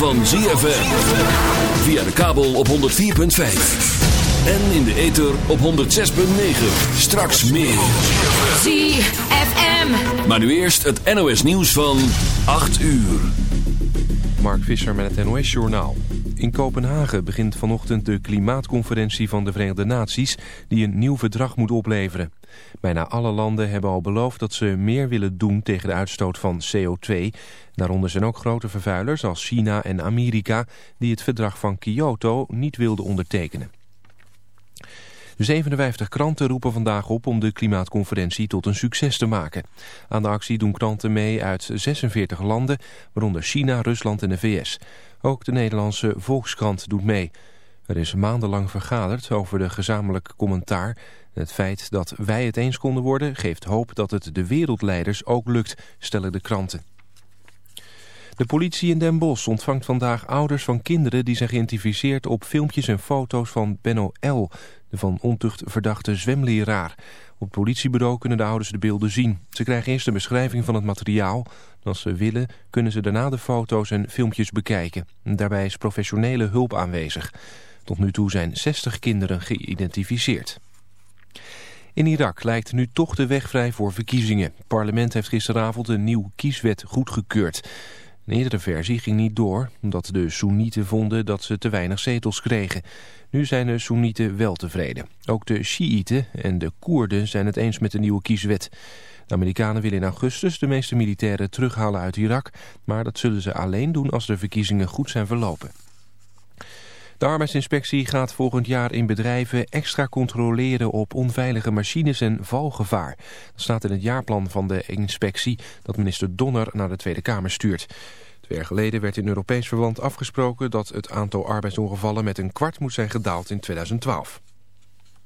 van ZFM. Via de kabel op 104.5. En in de ether op 106.9. Straks meer. ZFM. Maar nu eerst het NOS nieuws van 8 uur. Mark Visser met het NOS Journaal. In Kopenhagen begint vanochtend de klimaatconferentie van de Verenigde Naties... die een nieuw verdrag moet opleveren. Bijna alle landen hebben al beloofd dat ze meer willen doen tegen de uitstoot van CO2. Daaronder zijn ook grote vervuilers als China en Amerika... die het verdrag van Kyoto niet wilden ondertekenen. De 57 kranten roepen vandaag op om de klimaatconferentie tot een succes te maken. Aan de actie doen kranten mee uit 46 landen, waaronder China, Rusland en de VS. Ook de Nederlandse Volkskrant doet mee. Er is maandenlang vergaderd over de gezamenlijk commentaar. Het feit dat wij het eens konden worden geeft hoop dat het de wereldleiders ook lukt, stellen de kranten. De politie in Den Bosch ontvangt vandaag ouders van kinderen die zijn geïdentificeerd op filmpjes en foto's van Benno L., de van ontucht verdachte zwemleraar. Op het politiebureau kunnen de ouders de beelden zien. Ze krijgen eerst een beschrijving van het materiaal. als ze willen kunnen ze daarna de foto's en filmpjes bekijken. Daarbij is professionele hulp aanwezig. Tot nu toe zijn 60 kinderen geïdentificeerd. In Irak lijkt nu toch de weg vrij voor verkiezingen. Het parlement heeft gisteravond een nieuw kieswet goedgekeurd. Een eerdere versie ging niet door, omdat de Soenieten vonden dat ze te weinig zetels kregen. Nu zijn de Soenieten wel tevreden. Ook de Shiiten en de Koerden zijn het eens met de nieuwe kieswet. De Amerikanen willen in augustus de meeste militairen terughalen uit Irak, maar dat zullen ze alleen doen als de verkiezingen goed zijn verlopen. De arbeidsinspectie gaat volgend jaar in bedrijven extra controleren op onveilige machines en valgevaar. Dat staat in het jaarplan van de inspectie dat minister Donner naar de Tweede Kamer stuurt. Twee jaar geleden werd in Europees verband afgesproken dat het aantal arbeidsongevallen met een kwart moet zijn gedaald in 2012.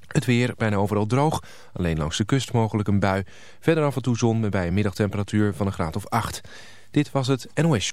Het weer bijna overal droog, alleen langs de kust mogelijk een bui. Verder af en toe zon met bij een middagtemperatuur van een graad of 8. Dit was het NOS.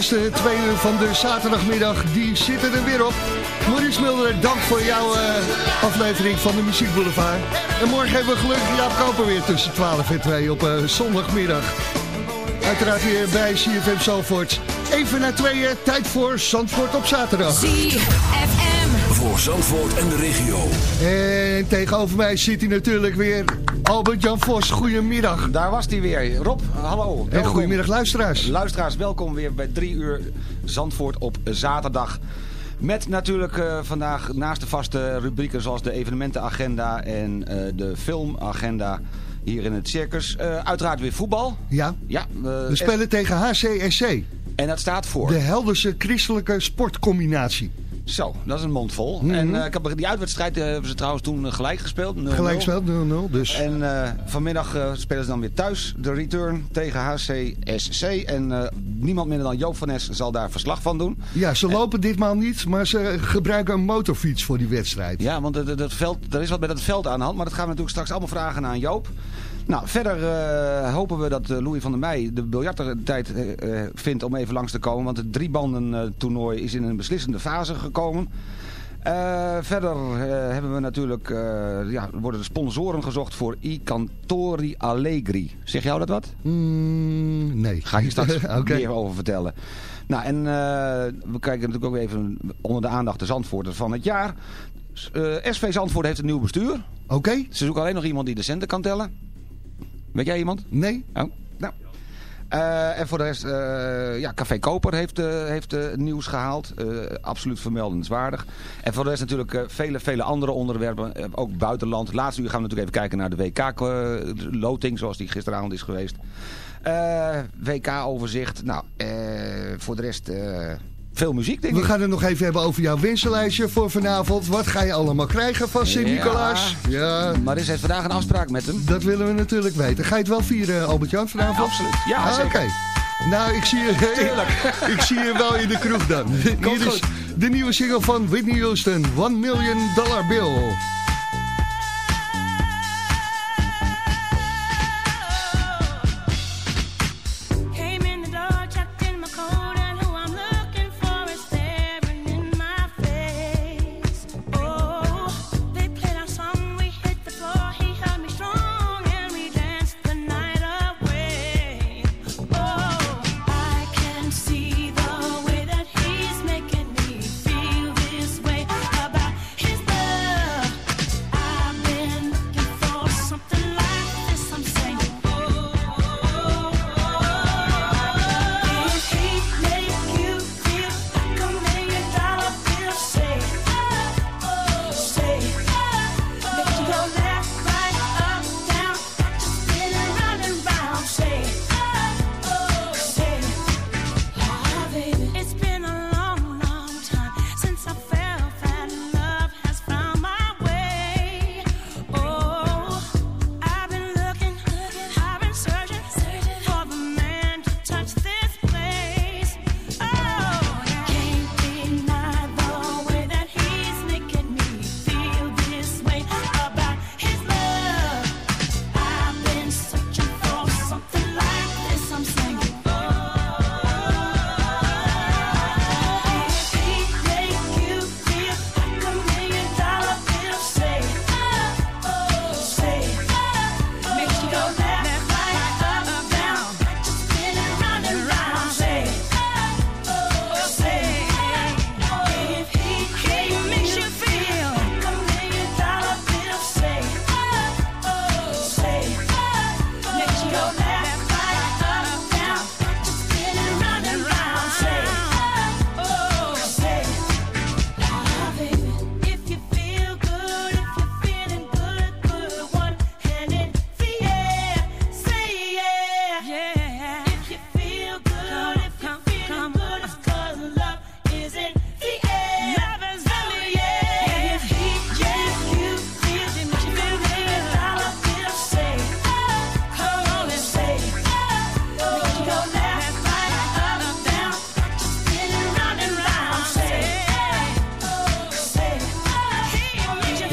Eerste twee uur van de zaterdagmiddag, die zitten er weer op. Maurice Mulder, dank voor jouw uh, aflevering van de Muziek Boulevard. En morgen hebben we gelukkig Jaap Koper weer tussen 12 en 2 op uh, zondagmiddag. Uiteraard weer bij CFM Zandvoort. Even na tweeën, tijd voor Zandvoort op zaterdag. ZFM. Voor Zandvoort en de regio. En tegenover mij zit hij natuurlijk weer Albert-Jan Vos. Goedemiddag. Daar was hij weer. Rob, hallo. En goedemiddag luisteraars. Luisteraars, welkom weer bij drie uur Zandvoort op zaterdag. Met natuurlijk uh, vandaag naast de vaste rubrieken zoals de evenementenagenda en uh, de filmagenda hier in het circus. Uh, uiteraard weer voetbal. Ja, ja we spelen tegen HCSC. En dat staat voor? De Helderse Christelijke Sportcombinatie. Zo, dat is een mond vol. Mm -hmm. En uh, ik heb, die uitwedstrijd uh, hebben ze trouwens toen gelijk gespeeld. 0 -0. Gelijk gespeeld, 0-0 dus. En uh, vanmiddag spelen ze dan weer thuis de return tegen HCSC. En niemand minder dan Joop van Nes zal daar verslag van doen. Ja, ze lopen en, ditmaal niet, maar ze gebruiken een motorfiets voor die wedstrijd. Ja, want het, het veld, er is wat met het veld aan de hand. Maar dat gaan we natuurlijk straks allemaal vragen aan Joop. Nou, verder uh, hopen we dat Louis van der Meij de biljarttijd uh, vindt om even langs te komen. Want het driebanden toernooi is in een beslissende fase gekomen. Uh, verder hebben we natuurlijk, ja, worden de sponsoren gezocht voor I Cantori Allegri. Zeg jou dat wat? Mm, nee. Ga je straks okay. meer over vertellen. Nou, en we kijken natuurlijk ook even onder de aandacht de Zandvoorter van het jaar. SV Zandvoort heeft een nieuw bestuur. Oké. Okay. Ze zoeken alleen nog iemand die de centen kan tellen. Weet jij iemand? Nee. Oh, nou. Uh, en voor de rest, uh, ja, Café Koper heeft, uh, heeft nieuws gehaald. absoluut vermeldenswaardig. En voor de rest natuurlijk vele, vele andere onderwerpen. ook buitenland. Laatste uur gaan we natuurlijk even kijken naar de WK-loting. Zoals die gisteravond is geweest. WK-overzicht. Nou, voor de rest... Veel muziek, denk We ik. gaan het nog even hebben over jouw wensenlijstje voor vanavond. Wat ga je allemaal krijgen van Sint-Nicolaas? Ja, ja. Maris heeft vandaag een afspraak met hem. Dat willen we natuurlijk weten. Ga je het wel vieren, Albert-Jan, vanavond? Ja, absoluut. Ja, ah, Oké. Okay. Nou, ik zie, je, ik, ik zie je wel in de kroeg dan. Hier is de nieuwe single van Whitney Houston. One Million Dollar Bill.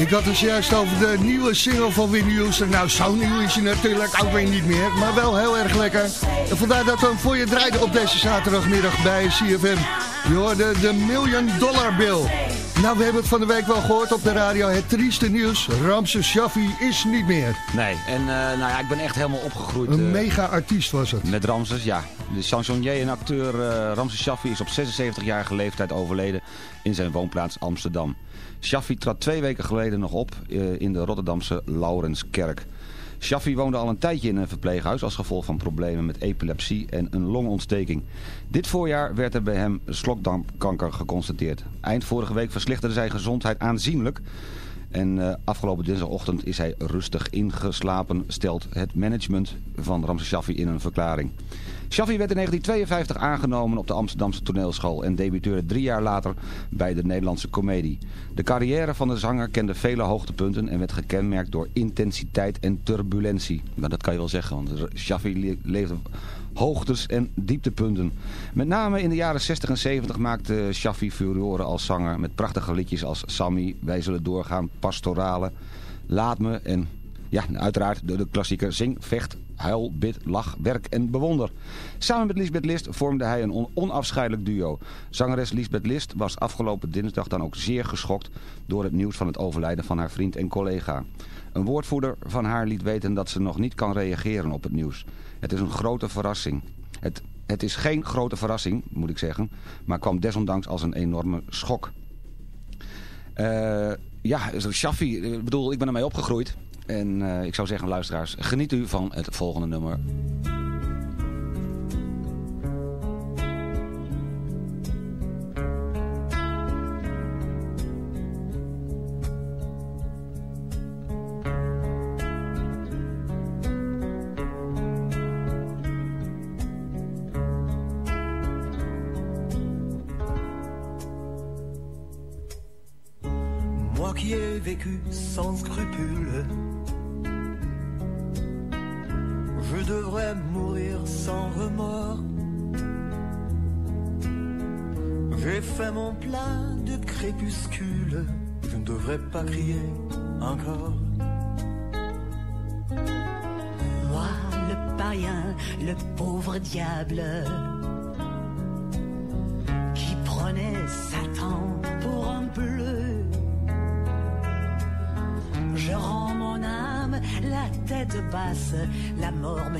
Ik had het juist over de nieuwe single van Winnie Houston. Nou, zo nieuw is hij natuurlijk ook weer niet meer. Maar wel heel erg lekker. En vandaar dat we hem voor je draaiden op deze zaterdagmiddag bij CFM. Je hoorde de Million Dollar Bill. Nou, we hebben het van de week wel gehoord op de radio. Het trieste nieuws. Ramses Shaffi is niet meer. Nee, en eh, nou ja, ik ben echt helemaal opgegroeid. Een eh, mega-artiest was het. Met Ramses, ja. De chansonnier en acteur uh, Ramses Shaffi is op 76-jarige leeftijd overleden in zijn woonplaats Amsterdam. Shaffi trad twee weken geleden nog op uh, in de Rotterdamse Laurenskerk. Shaffi woonde al een tijdje in een verpleeghuis als gevolg van problemen met epilepsie en een longontsteking. Dit voorjaar werd er bij hem slokdarmkanker geconstateerd. Eind vorige week verslechterde zijn gezondheid aanzienlijk. En uh, afgelopen dinsdagochtend is hij rustig ingeslapen, stelt het management van Ramses Shaffi in een verklaring. Shaffi werd in 1952 aangenomen op de Amsterdamse toneelschool en debuteerde drie jaar later bij de Nederlandse komedie. De carrière van de zanger kende vele hoogtepunten en werd gekenmerkt door intensiteit en turbulentie. Nou, dat kan je wel zeggen, want Shaffi leefde hoogtes en dieptepunten. Met name in de jaren 60 en 70 maakte Shaffi furoren als zanger met prachtige liedjes als Sammy, Wij zullen doorgaan, Pastorale, Laat me en ja, uiteraard de, de klassieker Zing, Vecht, Huil, Bid, Lach, Werk en Bewonder. Samen met Lisbeth List vormde hij een on onafscheidelijk duo. Zangeres Lisbeth List was afgelopen dinsdag dan ook zeer geschokt door het nieuws van het overlijden van haar vriend en collega. Een woordvoerder van haar liet weten dat ze nog niet kan reageren op het nieuws. Het is een grote verrassing. Het, het is geen grote verrassing, moet ik zeggen, maar kwam desondanks als een enorme schok. Uh, ja, Shaffi, ik bedoel, ik ben ermee opgegroeid. En uh, ik zou zeggen, luisteraars, geniet u van het volgende nummer.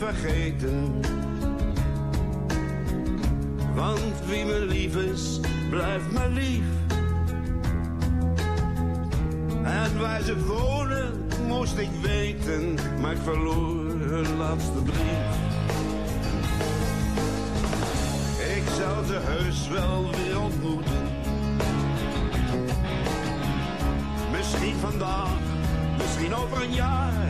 Vergeten. Want wie me lief is, blijft me lief. En waar ze wonen, moest ik weten, maar ik verloor hun laatste brief. Ik zal ze heus wel weer ontmoeten. Misschien vandaag, misschien over een jaar.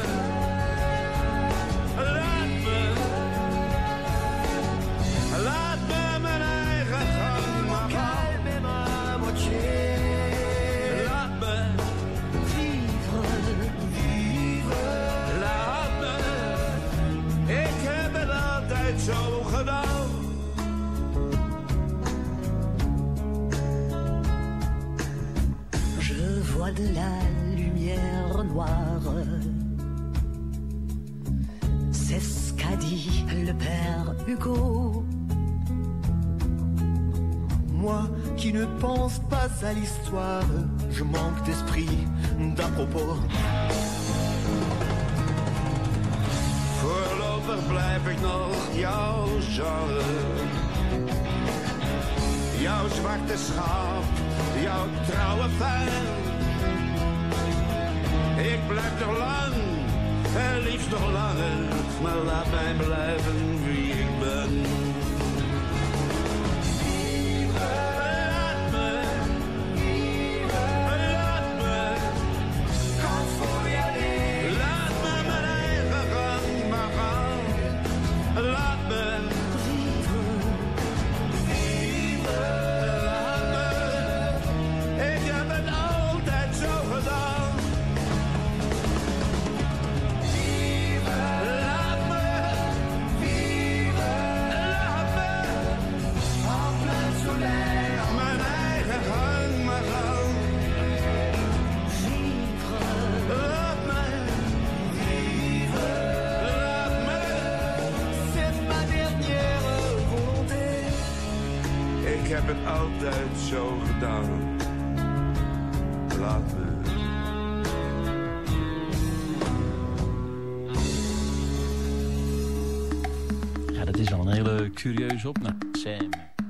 Je manque d'esprit d'à propos. Voorlopig blijf ik nog jouw genre. Jouw zwarte schaap, jouw trouwe fan. Ik blijf nog lang En liefst nog langer, maar laat mij blijven wie ik ben. eens op naar Sam.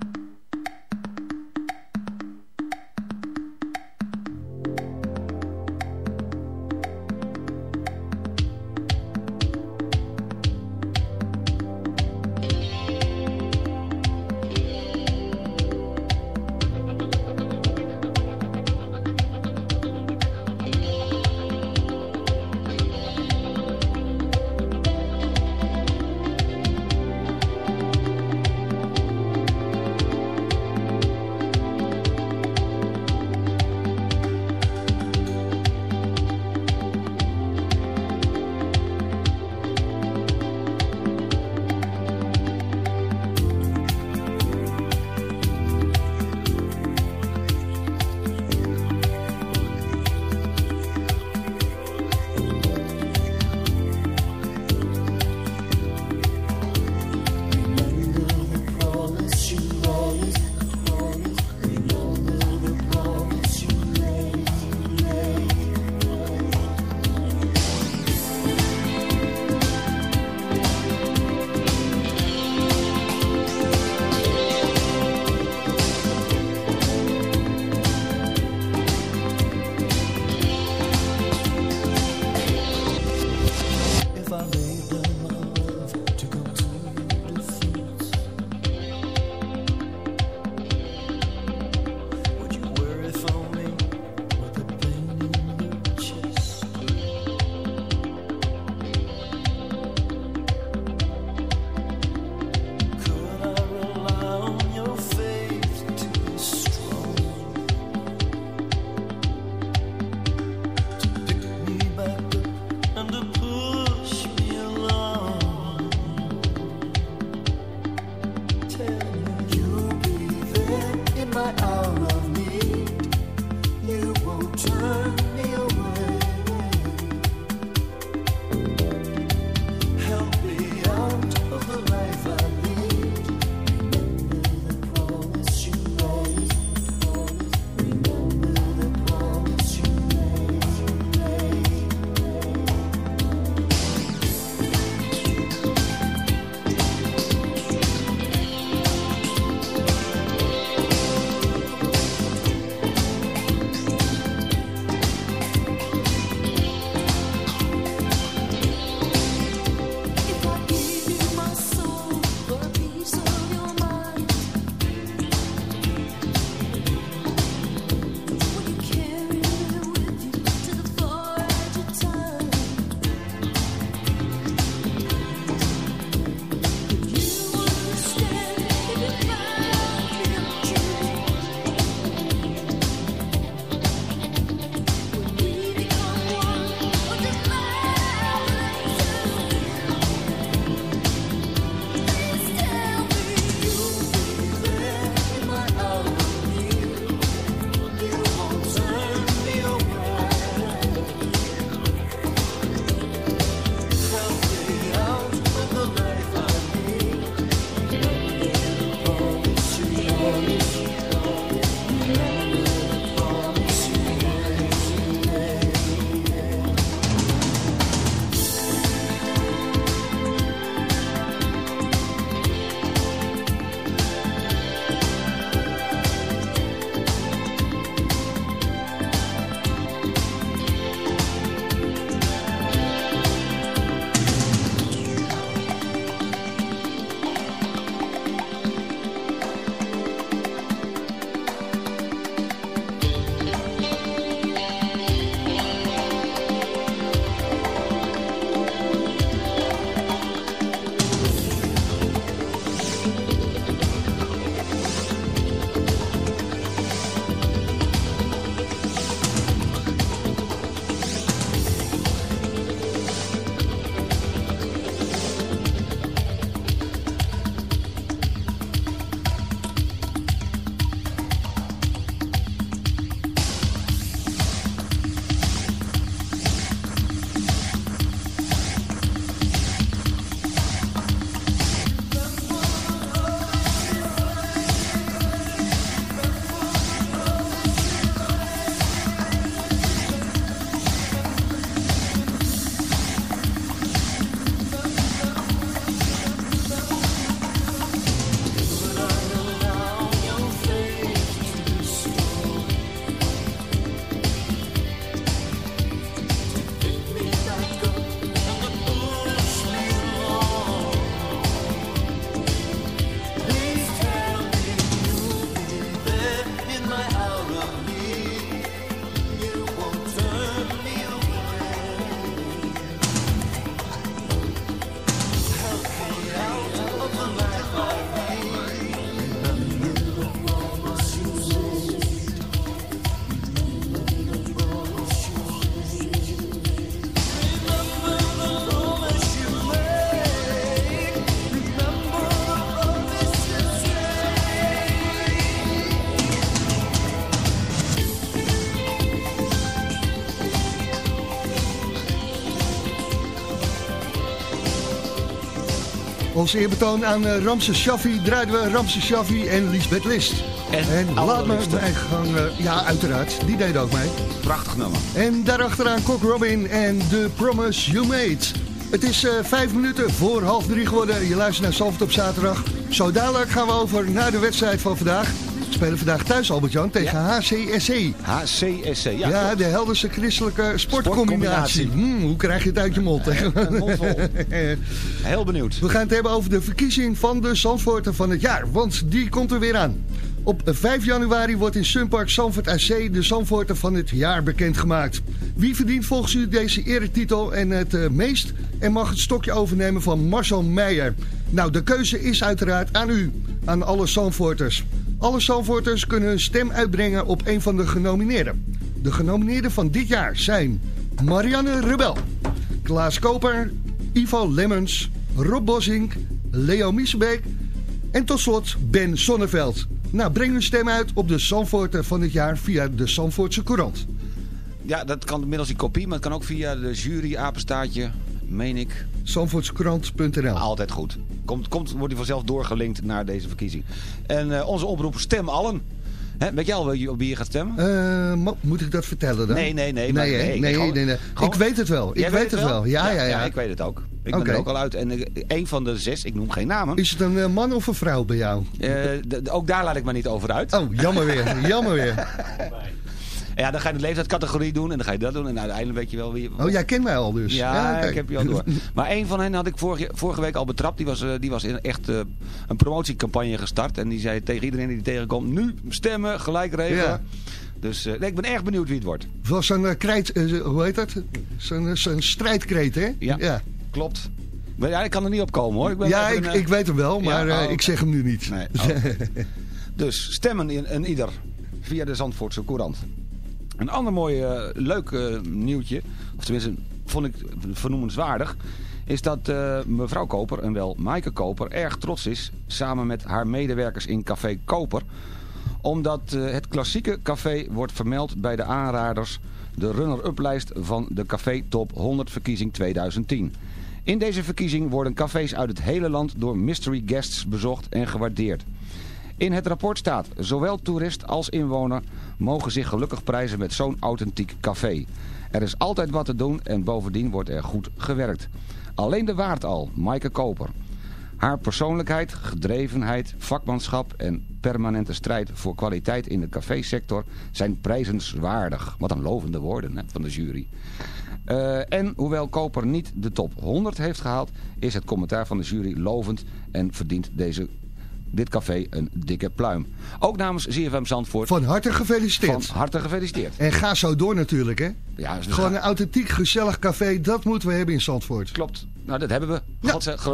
Als eerbetoon aan eh, Ramses Shaffi draaiden we Ramses Shaffi en Lisbeth List. En laat me mijn gang... eh, ja, uiteraard. Die deed ook mee. Prachtig nummer. En daarachteraan Cock Robin en The Promise You Made. Het is eh, vijf minuten voor half drie geworden. Je luistert naar Zalvert op zaterdag. Zo dadelijk gaan we over naar de wedstrijd van vandaag. We spelen vandaag thuis, Albert-Jan, tegen HCSC. HCSC, ja. Ja, klopt. de Helderse christelijke sportcombinatie. Sportcombinatie. Hmm, hoe krijg je het uit je mond? hè? Heel benieuwd. We gaan het hebben over de verkiezing van de Zandvoorter van het jaar. Want die komt er weer aan. Op 5 januari wordt in Sunpark Zandvoort AC de Zandvoorter van het jaar bekendgemaakt. Wie verdient volgens u deze eretitel en het eh, meest? En mag het stokje overnemen van Marcel Meijer? Nou, de keuze is uiteraard aan u, aan alle Zandvoorters. Alle Zandvoorters kunnen hun stem uitbrengen op een van de genomineerden. De genomineerden van dit jaar zijn Marianne Rebel, Klaas Koper, Ivo Lemmens, Rob Bossink, Leo Miesebeek en tot slot Ben Sonneveld. Nou, breng uw stem uit op de Zandvoorter van dit jaar via de Zandvoortse Courant. Ja, dat kan middels die kopie, maar het kan ook via de jury, apenstaartje, meen ik. Zandvoortsecourant.nl Altijd goed. Komt, komt, wordt hij vanzelf doorgelinkt naar deze verkiezing. En eh, onze oproep stem allen. Hè, weet jij al wie- op wie je gaat stemmen? Eh, mo- moet ik dat vertellen dan? Nee, nee, nee, maar- Nee, nee, nee, gewoon- nee, nee. gewoon- Ik weet het wel. Ik weet het wel. Ja, ja, ja. ik weet het ook. Ik ben Oké. er ook al uit. En eh, een van de zes, ik noem geen namen. Is het een eh, man of een vrouw bij jou? ook daar laat ik me niet over uit. Oh, jammer weer. jammer weer. Ja, dan ga je de leeftijdscategorie doen en dan ga je dat doen. En uiteindelijk weet je wel wie... Oh, jij kent mij al dus. Ja, ik heb je al door. Maar een van hen had ik vorige, vorige week al betrapt. Die was, eh, die was in echt eh, een promotiecampagne gestart. En die zei tegen iedereen die die tegenkomt... Nu stemmen, gelijk regelen. Ja. Dus eh, nee, ik ben erg benieuwd wie het wordt. Het was een krijt, hoe heet dat? Zo'n zo'n strijdkreet, hè? Ja, ja. klopt. Maar ja, ik kan er niet op komen hoor. Ik ben Ja, ik, een, ik weet hem wel, maar Ja, oh, ik zeg hem nu niet. Nee, oh. Dus stemmen in, in ieder via de Zandvoortse Courant. Een ander mooi eh, leuk eh, nieuwtje, of tenminste vond ik vernoemenswaardig, is dat eh, mevrouw Koper, en wel Maaike Koper, erg trots is samen met haar medewerkers in Café Koper. Omdat het klassieke café wordt vermeld bij de aanraders, de runner-up lijst van de Café Top 100 verkiezing 2010. In deze verkiezing worden cafés uit het hele land door mystery guests bezocht en gewaardeerd. In het rapport staat, zowel toerist als inwoner mogen zich gelukkig prijzen met zo'n authentiek café. Er is altijd wat te doen en bovendien wordt er goed gewerkt. Alleen de waard al, Maaike Koper. Haar persoonlijkheid, gedrevenheid, vakmanschap en permanente strijd voor kwaliteit in de cafésector zijn prijzenswaardig. Wat een lovende woorden hè, van de jury. Eh, en hoewel Koper niet de top 100 heeft gehaald, is het commentaar van de jury lovend en verdient deze, dit café een dikke pluim. Ook namens ZFM Zandvoort. Van harte gefeliciteerd. Van harte gefeliciteerd. En ga zo door natuurlijk, hè? Ja, dus Gewoon een authentiek, gezellig café, dat moeten we hebben in Zandvoort. Klopt. Nou, dat hebben we.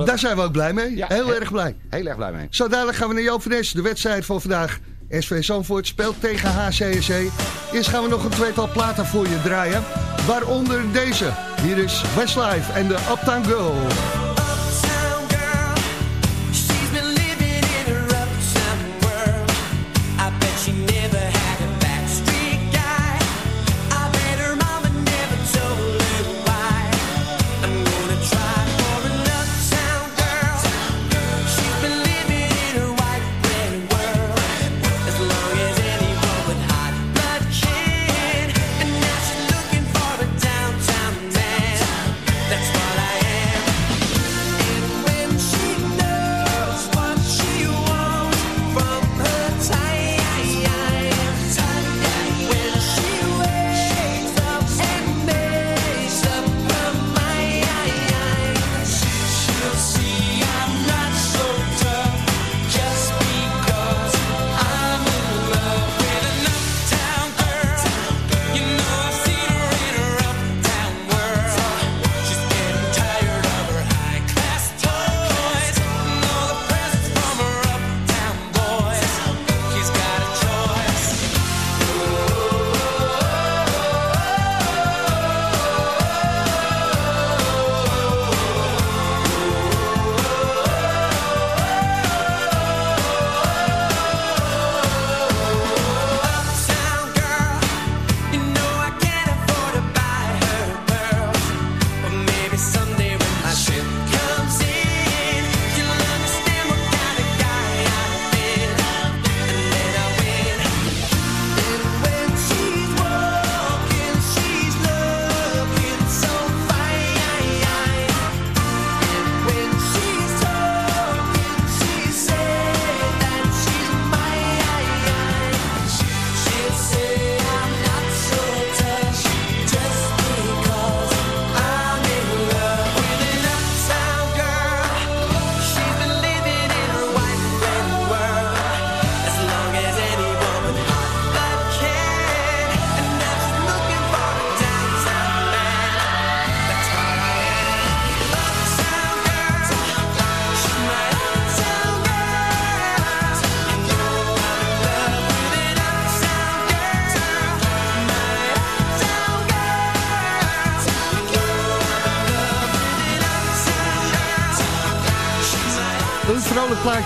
Daar zijn we ook blij mee. Ja, heel he- erg blij. Heel erg blij mee. Zo dadelijk gaan we naar Joop van de wedstrijd van vandaag. SV Zandvoort speelt tegen HCSC. Eerst gaan we nog een tweetal platen voor je draaien. Waaronder deze. Hier is Westlife en de Uptown Girl.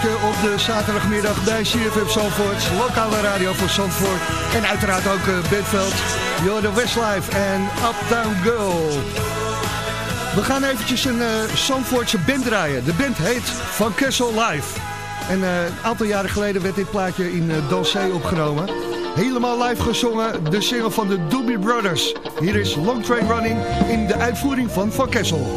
Op de zaterdagmiddag bij CFM Zandvoort. Lokale radio voor Zandvoort. En uiteraard ook uh. You're the Westlife en Uptown Girl. We gaan eventjes een uh, Zandvoortse band draaien. De band heet Van Kessel Live. En uh, een aantal jaren geleden werd dit plaatje in uh, opgenomen. Helemaal live gezongen, de single van de Doobie Brothers. Hier is Long Train Running in de uitvoering van Van Kessel.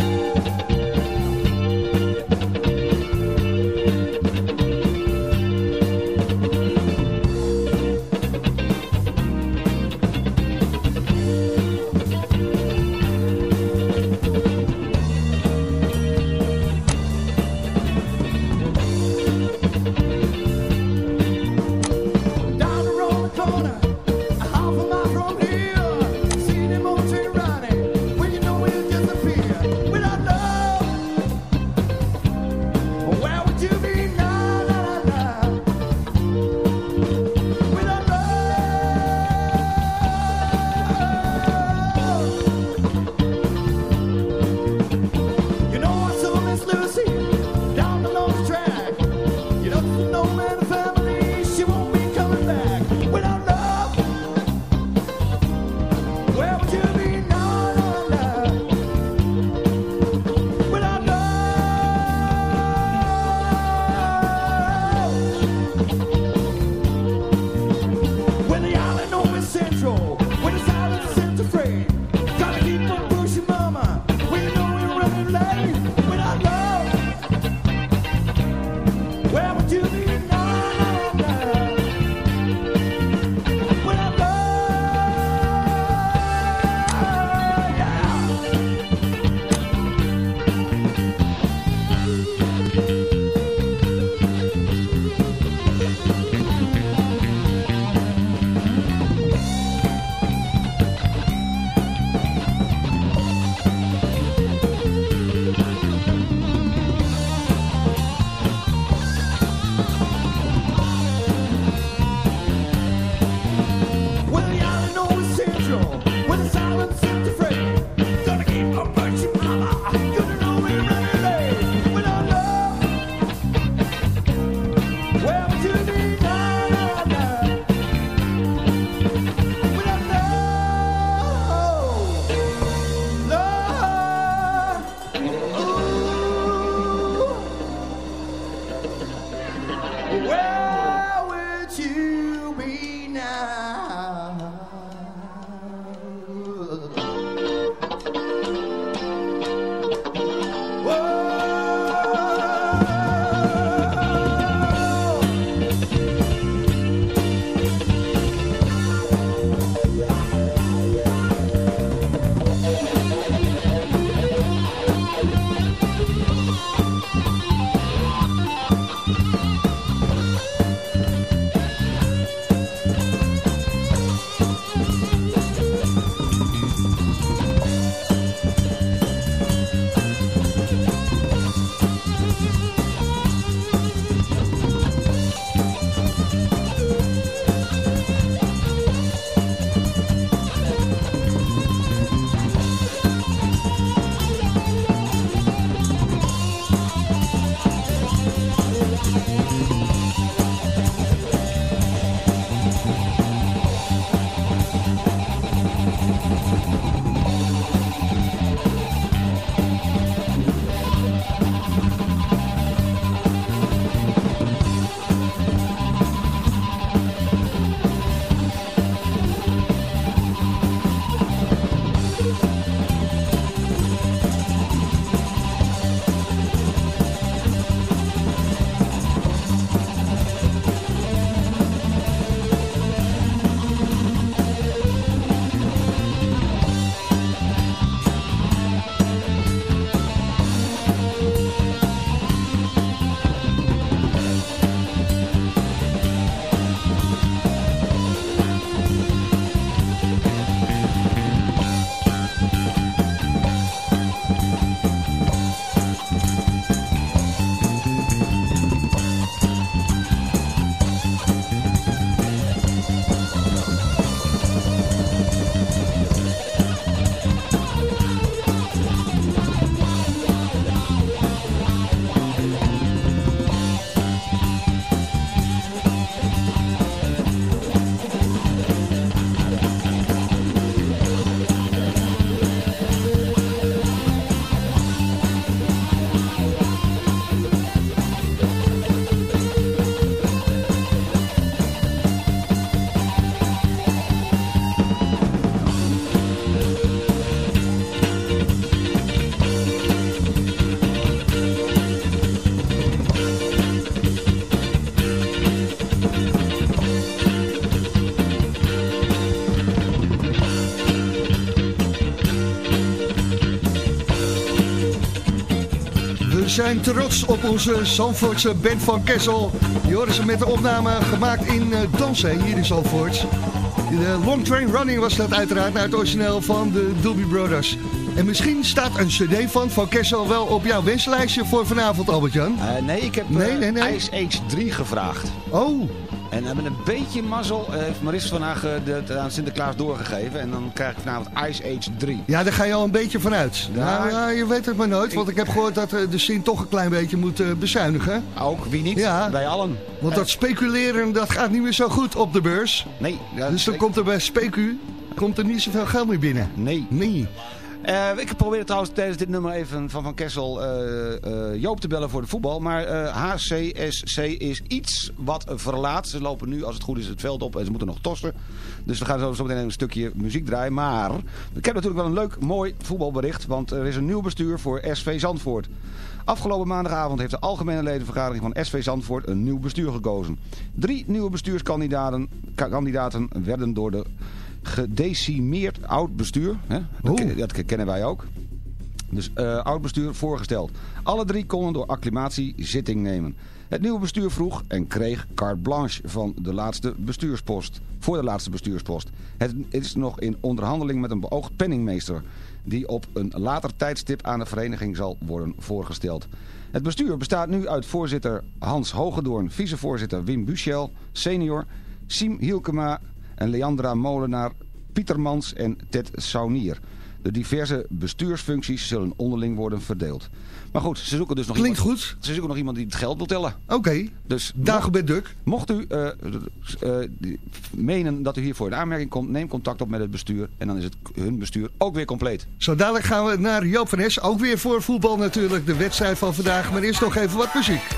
Zijn trots op onze Zandvoortse band van Kessel. Die horen ze met de opname gemaakt in uh, Dansen, hier in Zandvoort. De Long Train Running was dat uiteraard naar het origineel van de Doobie Brothers. En misschien staat een cd van Van Kessel wel op jouw wenslijstje voor vanavond, Albert-Jan? Uh, nee, ik heb nee, nee, nee. Ice Age 3 gevraagd. Oh. En met een beetje mazzel uh, heeft Maris vandaag de, aan Sinterklaas doorgegeven. En dan krijg ik vanavond Ice Age 3. Ja, daar ga je al een beetje vanuit. Ja, nou, ja, je weet het maar nooit. Want ik heb gehoord dat de Sint toch een klein beetje moet bezuinigen. Ook, wie niet? Ja. Wij allen. Want dat speculeren, dat gaat niet meer zo goed op de beurs. Nee. Dus dan komt er bij specu komt er niet zoveel geld meer binnen. Nee. Nee. Uh, ik probeerde trouwens tijdens dit nummer even van Van Kessel uh, uh, Joop te bellen voor de voetbal. Maar HCSC is iets wat verlaat. Ze lopen nu, als het goed is, het veld op en ze moeten nog tossen. Dus we gaan zo, meteen een stukje muziek draaien. Maar ik heb natuurlijk wel een leuk, mooi voetbalbericht. Want er is een nieuw bestuur voor SV Zandvoort. Afgelopen maandagavond heeft de Algemene Ledenvergadering van SV Zandvoort een nieuw bestuur gekozen. Drie nieuwe bestuurskandidaten kandidaten werden door de gedecimeerd oud bestuur. Hè? Dat, dat, kennen wij ook. Dus uh, oud bestuur voorgesteld. Alle drie konden door acclimatie zitting nemen. Het nieuwe bestuur vroeg en kreeg carte blanche van de laatste bestuurspost. Voor de laatste bestuurspost. Het is nog in onderhandeling met een beoogd penningmeester. Die op een later tijdstip aan de vereniging zal worden voorgesteld. Het bestuur bestaat nu uit voorzitter Hans Hogedoorn, vicevoorzitter Wim Buchel, senior, Siem Hielkema en Leandra Molenaar, Pieter Mans en Ted Saunier. De diverse bestuursfuncties zullen onderling worden verdeeld. Maar goed, ze zoeken dus nog Klinkt iemand, goed. Ze zoeken nog iemand die het geld wil tellen. Oké, okay. dus Dagobert Duk. Mocht u uh, uh, menen dat u hiervoor in aanmerking komt, neem contact op met het bestuur. En dan is het hun bestuur ook weer compleet. Zo dadelijk gaan we naar Joop van Nes. Ook weer voor voetbal natuurlijk, de wedstrijd van vandaag. Maar eerst nog even wat muziek.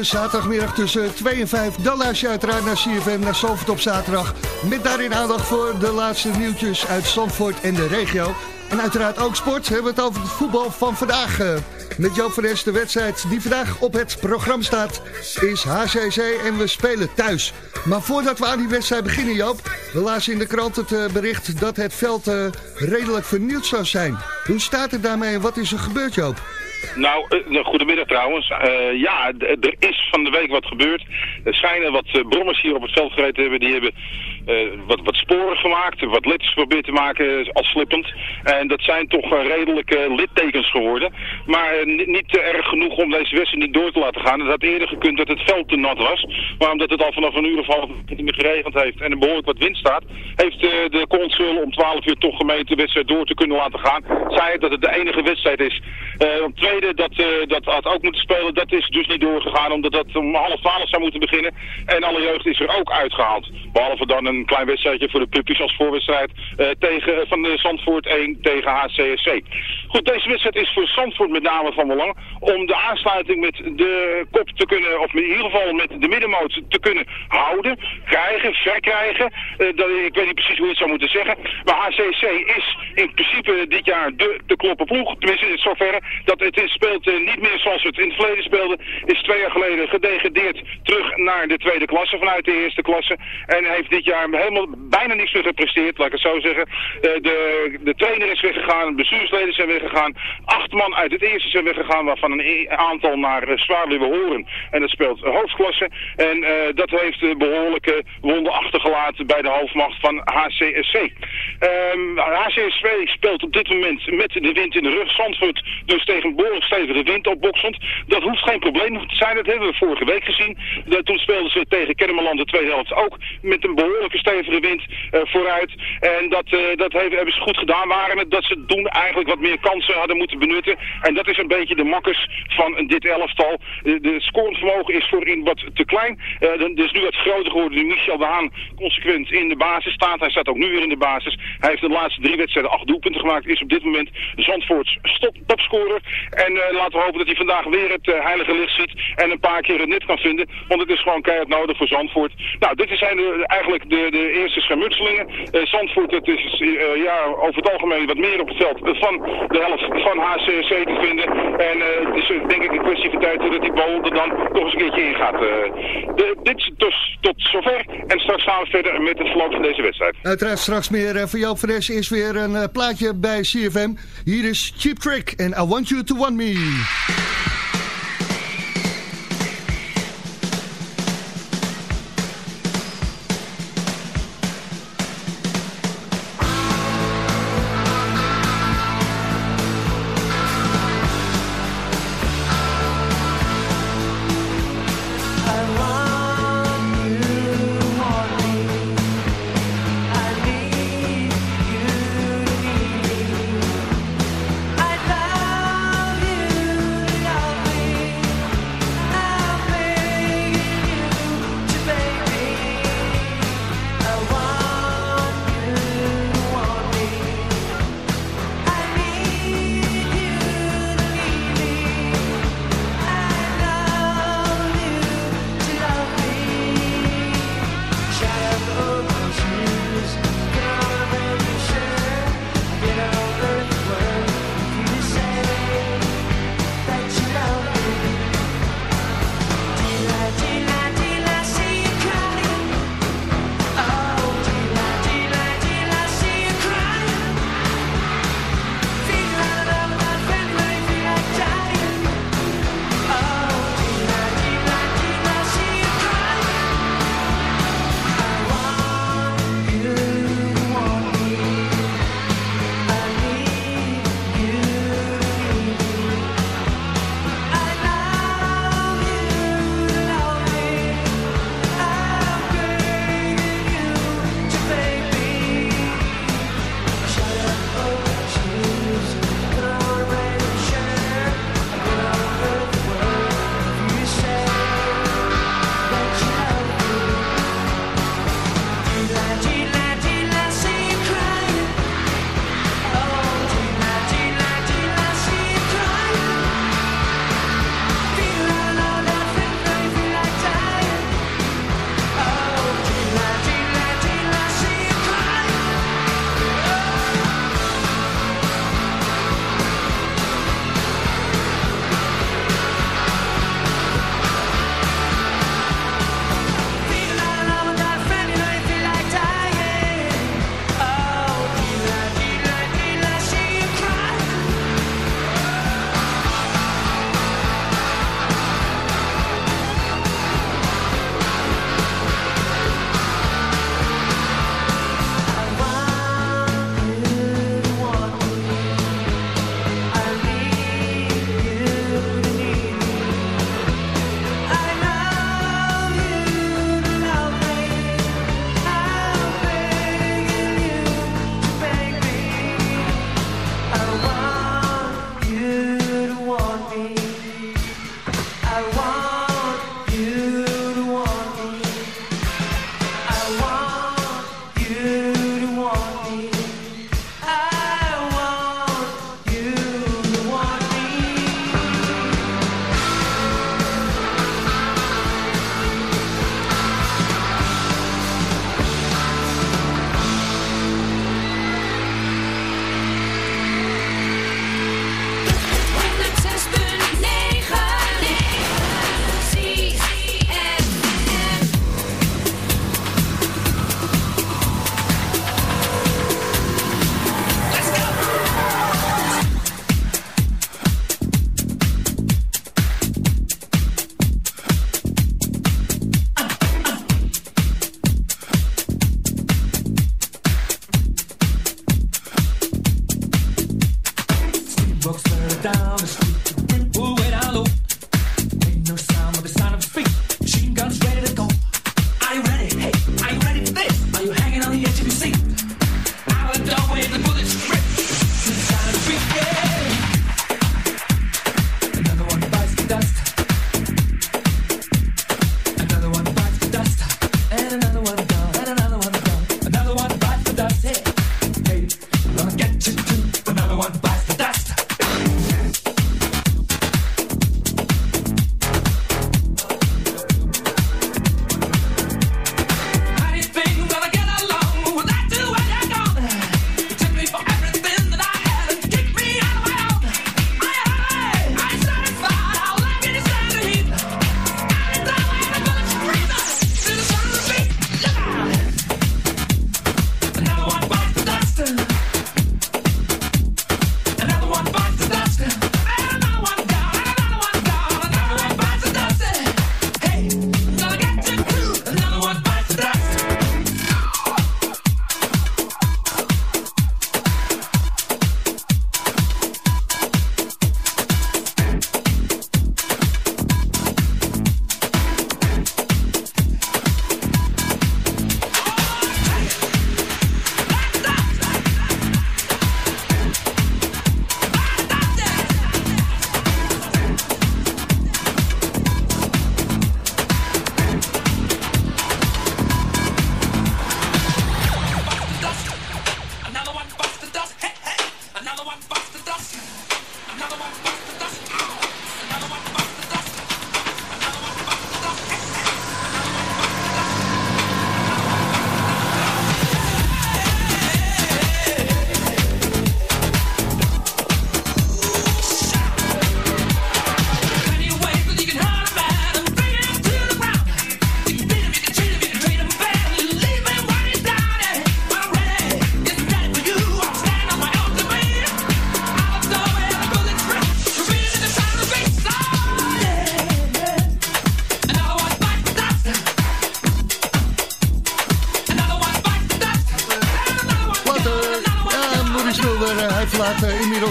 Zaterdagmiddag tussen 2 en 5. Dan luister je uiteraard naar CFM, naar Zandvoort op zaterdag. Met daarin aandacht voor de laatste nieuwtjes uit Zandvoort en de regio. En uiteraard ook sport. We hebben het over het voetbal van vandaag. eh, Met Joop van de wedstrijd die vandaag op het programma staat, is HCC en we spelen thuis. Maar voordat we aan die wedstrijd beginnen, Joop, we lazen in de krant het eh, bericht dat het veld eh, redelijk vernieuwd zou zijn. Hoe staat het daarmee en wat is er gebeurd, Joop? Nou, nou, goedemiddag trouwens. Eh, ja, er is van de week wat gebeurd. Er schijnen wat eh, brommers hier op het veld gereden hebben. Die hebben wat, wat sporen gemaakt, wat letters geprobeerd te maken eh, als slippend. En dat zijn toch eh, redelijke littekens geworden. Maar eh, ni- niet eh, erg genoeg om deze wedstrijd niet door te laten gaan. Het had eerder gekund dat het veld te nat was. Maar omdat het al vanaf een uur of half niet meer geregend heeft en er behoorlijk wat wind staat, heeft eh, de consul om 12 uur toch gemeente de wedstrijd door te kunnen laten gaan. Het dat het de enige wedstrijd is. Eh, op tweede, dat, eh, dat had ook moeten spelen, dat is dus niet doorgegaan omdat dat om half twaalf zou moeten beginnen. En alle jeugd is er ook uitgehaald. Behalve dan een klein wedstrijdje voor de puppies als voorwedstrijd eh, tegen, eh, van de Zandvoort 1 tegen HCSC. Goed, deze wedstrijd is voor Zandvoort met name van belang om de aansluiting met de kop te kunnen, of in ieder geval met de middenmoot te kunnen houden, krijgen, verkrijgen. Eh, dat, ik weet niet precies hoe je het zou moeten zeggen. Maar HCC is in principe dit jaar de, de kloppen ploeg. Tenminste, in zoverre dat het is, speelt eh, niet meer zoals het in het verleden speelde. Is twee jaar geleden gedegradeerd terug naar de tweede klasse vanuit de eerste klasse. En heeft dit jaar helemaal bijna niks meer gepresteerd, laat ik het zo zeggen. Eh, de, de trainer is weggegaan, de bestuursleden zijn Acht man uit het eerste zijn weggegaan, waarvan een e- aantal naar uh, Zwaarleeuwen horen. En dat speelt hoofdklasse. En eh, dat heeft behoorlijke wonden achtergelaten bij de hoofdmacht van HCSC. Ehm HCSC speelt op dit moment met de wind in de rug. Zandvoort dus tegen behoorlijk stevige wind opboksend. Dat hoeft geen probleem te zijn, dat hebben we vorige week gezien. Toen speelden ze tegen Kennemerland de tweede helft ook met een behoorlijke stevige wind eh, vooruit. En dat, eh, dat hebben, hebben ze goed gedaan. Waren dat ze toen eigenlijk wat meer kansen hadden moeten benutten. En dat is een beetje de makkers van dit elftal. De, scorevermogen is voorin wat te klein. Eh dus nu wat groter geworden. Michel de Haan consequent in de basis staat. Hij staat ook nu weer in de basis. Hij heeft de laatste drie wedstrijden acht doelpunten gemaakt. Is op dit moment Zandvoorts topscorer. En eh, laten we hopen dat hij vandaag weer het eh, heilige licht ziet. En een paar keer het net kan vinden. Want het is gewoon keihard nodig voor Zandvoort. Nou, dit zijn eigenlijk de, de eerste schermutselingen. Zandvoort, het is ja, over het algemeen wat meer op het veld van de helft van HCC te vinden. En eh, het is eh, denk ik een kwestie van tijd dat die bal er dan toch eens een keertje ingaat. Eh, de, dit dus tot zover. En straks gaan we verder met het verloop van deze wedstrijd. Uiteraard straks meer eh, voor van Nes is weer een eh, plaatje bij CFM. Hier is Cheap Trick en I Want You To Want Me.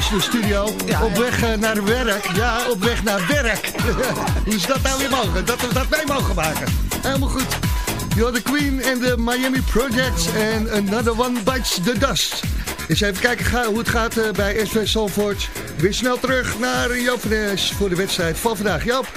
Inmiddels de studio. op weg eh, naar werk. Ja, op weg naar werk. Hoe is dat nou weer mogelijk? Dat we dat mee mogen maken. Helemaal goed. You're the Queen en de Miami Projects. En Another One Bites the Dust. Eens even kijken hoe het gaat eh, bij SV Salford. Weer snel terug naar Joop voor de wedstrijd van vandaag. Joop.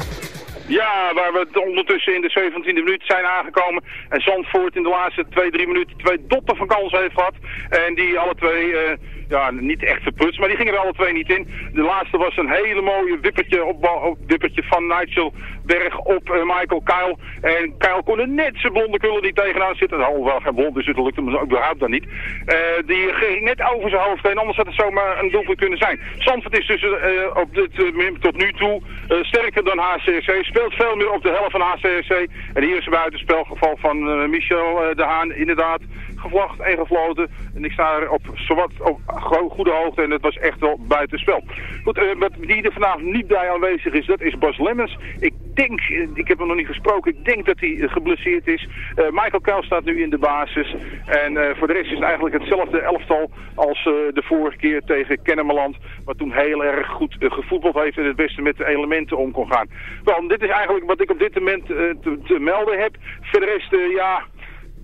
Ja, waar we ondertussen in de 17e minuut zijn aangekomen. En Zandvoort in de laatste 2, 3 minuten twee doppen van kansen heeft gehad. En die alle twee, eh, ja, niet echt verprutst, maar die gingen er alle twee niet in. De laatste was een hele mooie wippertje, op, op, wippertje van Nigel Berg op eh, Michael Kyle. En Kyle kon er net zijn blonde kullen niet tegenaan zitten. Nou, wel geen blond, dus het lukte hem überhaupt dan niet. Eh, die ging net over zijn hoofd heen, anders had het zomaar een doelpunt kunnen zijn. Zandvoort is dus eh, op dit moment tot nu toe sterker dan HCRC. Speelt veel meer op de helft van HCRC. En hier is een buitenspelgeval van Michel de Haan, inderdaad gevlacht en gefloten. En ik sta er op, zowat op go- goede hoogte en het was echt wel buitenspel. Goed, eh, wat die er vandaag niet bij aanwezig is, dat is Bas Lemmens. Ik denk, eh, ik heb hem nog niet gesproken, ik denk dat hij eh, geblesseerd is. Michael Kuil staat nu in de basis. En voor de rest is het eigenlijk hetzelfde elftal als de vorige keer tegen Kennemerland. Wat toen heel erg goed gevoetbald heeft en het beste met de elementen om kon gaan. Wel, dit is eigenlijk wat ik op dit moment te, melden heb. Voor de rest, ja,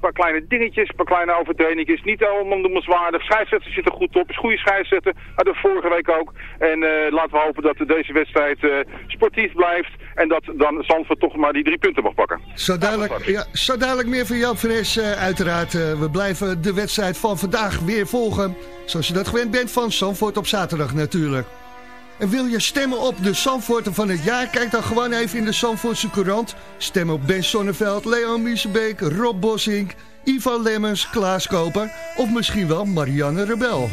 paar kleine dingetjes, een paar kleine overtredingen. Niet allemaal noemenswaardig. Scheidsrechter zit er goed op. Is goede scheidsrechter. Hadden we vorige week ook. En eh, laten we hopen dat deze wedstrijd eh, sportief blijft. En dat dan Zandvoort toch maar die drie punten mag pakken. Zo dadelijk, ja, zo meer van Joop van Nes, eh, uiteraard. We blijven de wedstrijd van vandaag weer volgen. Zoals je dat gewend bent van Zandvoort op zaterdag natuurlijk. En wil je stemmen op de Zandvoorter van het jaar? Kijk dan gewoon even in de Zandvoortse Courant. Stem op Ben Sonneveld, Leon Miesebeek, Rob Bossink, Ivan Lemmens, Klaas Koper... of misschien wel Marianne Rebel.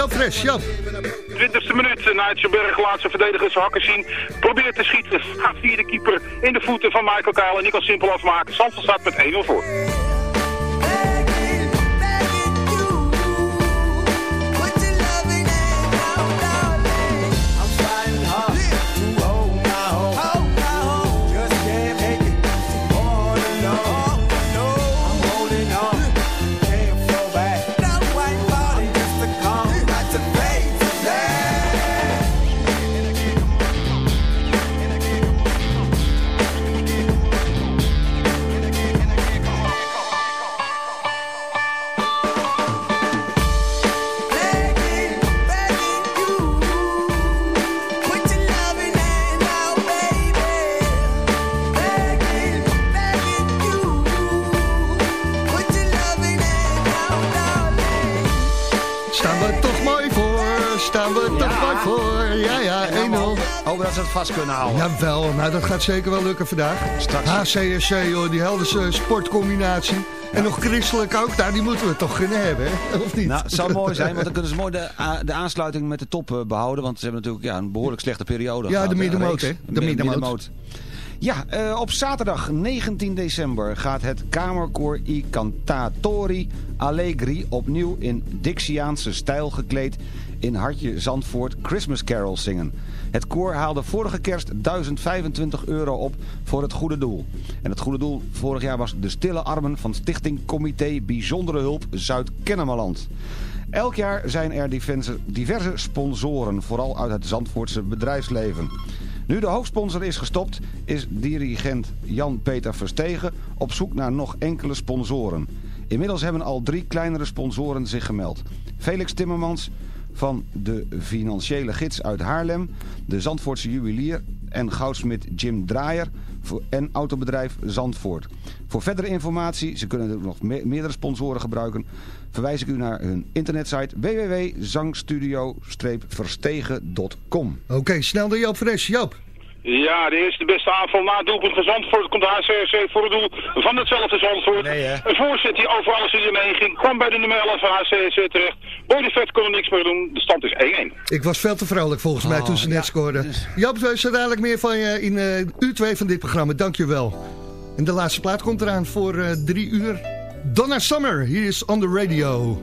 Jan Fres. Jan. 20e minuut. Nigel laat zijn verdedigers hakken zien. Probeert te schieten. Gaat via de keeper in de voeten van Michael Kuil. En die kan simpel afmaken. Zandvoort staat met 1-0 voor. Ze het vast kunnen houden. Jawel, nou dat gaat zeker wel lukken vandaag. Straks. HCSC, joh, die Helderse sportcombinatie. En nog christelijk ook, nou die moeten we toch kunnen hebben, hè? of niet? Nou, het zou mooi zijn, want dan kunnen ze mooi de, de aansluiting met de top eh, behouden. Want ze hebben natuurlijk ja, een behoorlijk slechte periode Ja, de hè, middenmoot, hè? De Mi- middenmoot. Ja, eh, op zaterdag 19 december gaat het Kamerkoor I Cantatori Allegri opnieuw in Dixiaanse stijl gekleed in Hartje Zandvoort Christmas Carols zingen. Het koor haalde vorige kerst 1025 euro op voor het goede doel. En het goede doel vorig jaar was de stille armen van Stichting Comité Bijzondere Hulp Zuid-Kennemerland. Elk jaar zijn er diverse, diverse sponsoren, vooral uit het Zandvoortse bedrijfsleven. Nu de hoofdsponsor is gestopt, is dirigent Jan-Peter Verstegen op zoek naar nog enkele sponsoren. Inmiddels hebben al drie kleinere sponsoren zich gemeld. Felix Timmermans van de financiële gids uit Haarlem, de Zandvoortse juwelier en goudsmid Jim Draaier en autobedrijf Zandvoort. Voor verdere informatie, ze kunnen nog me- meerdere sponsoren gebruiken, verwijs ik u naar hun internetsite www.zangstudio-verstegen.com. Oké, snel naar Joop Fres. Joop. Ja, de eerste beste aanval na het doelpunt van Zandvoort. Komt de HCRC voor het doel van hetzelfde Zandvoort. Een voorzet die over alles hierheen ging. Kwam bij de nummer 11 van HCRC terecht. Boy de Vet kon er niks meer doen. De stand is 1-1. Ik was veel te vrolijk volgens mij toen ze net scoorden. Joop, we zo dadelijk meer van je in eh uur 2 van dit programma. Dank je wel. En de laatste plaat komt eraan voor eh, drie uur. Donna Summer, hier is on the radio.